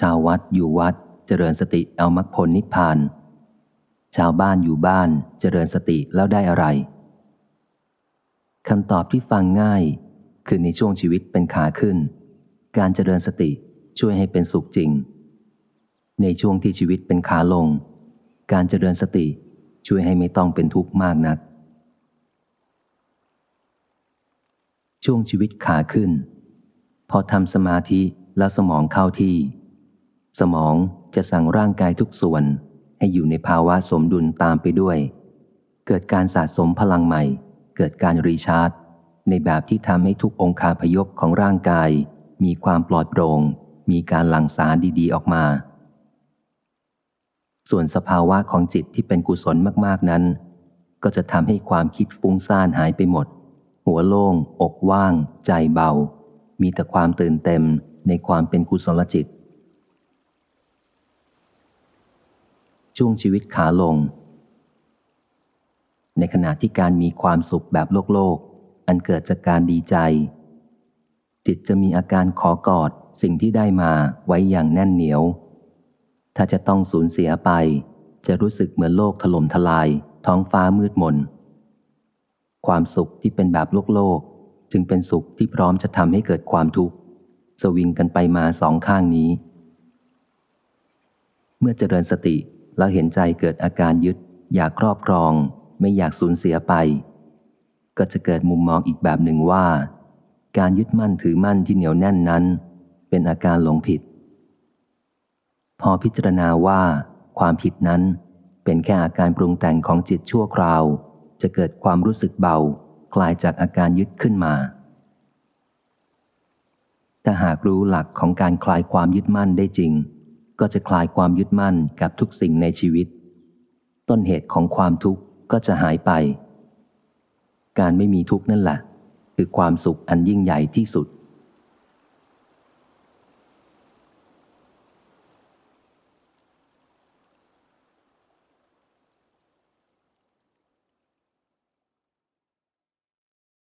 ชาววัดอยู่วัดเจริญสติเอามรรคผลนิพพาน ชาวบ้านอยู่บ้านเจริญสติแล้วได้อะไรคำตอบที่ฟังง่าย คือในช่วงชีวิตเป็นขาขึ้น การเจริญสติช่วยให้เป็นสุขจริง ในช่วงที่ชีวิตเป็นขาลง การเจริญสติช่วยให้ไม่ต้องเป็นทุกข์มากนัก ช่วงชีวิตขาขึ้น พอทำสมาธิแล้วสมองเข้าที่ สมองจะสั่งร่างกายทุกส่วนให้อยู่ในภาวะสมดุลตามไปด้วย เกิดการสะสมพลังใหม่ เกิดการรีชาร์จ ในแบบที่ทำให้ทุกองคาพยพของร่างกาย มีความปลอดโปร่ง มีการหลั่งสารดีๆออกมา ส่วนสภาวะของจิตที่เป็นกุศลมากๆนั้น ก็จะทำให้ความคิดฟุ้งซ่านหายไปหมด หัวโล่ง อกว่าง ใจเบา มีแต่ความตื่นเต็มในความเป็นกุศลจิต ช่วงชีวิตขาลง ในขณะที่การมีความสุขแบบโลกโลก อันเกิดจากการดีใจ จิตจะมีอาการขอกอดสิ่งที่ได้มาไว้อย่างแน่นเหนียว ถ้าจะต้องสูญเสียไป จะรู้สึกเหมือนโลกถล่มทลาย ท้องฟ้ามืดมน ความสุขที่เป็นแบบโลกโลก จึงเป็นสุขที่พร้อมจะทำให้เกิดความทุกข์สวิงกันไปมาสองข้างนี้ เมื่อเจริญสติ แล้วเห็นใจเกิดอาการยึด อยากครอบครอง ไม่อยากสูญเสียไป ก็จะเกิดมุมมองอีกแบบหนึ่งว่า การยึดมั่นถือมั่นที่เหนียวแน่นนั้น เป็นอาการหลงผิด พอพิจารณาว่า ความผิดนั้นเป็นแค่อาการปรุงแต่งของจิตชั่วคราว จะเกิดความรู้สึกเบา คลายจากอาการยึดขึ้นมาถ้าหากรู้หลักของการคลายความยึดมั่นได้จริง ก็จะคลายความยึดมั่นกับทุกสิ่งในชีวิต ต้นเหตุของความทุกข์ก็จะหายไป การไม่มีทุกข์นั่นแหละ คือความสุขอันยิ่งใหญ่ที่สุด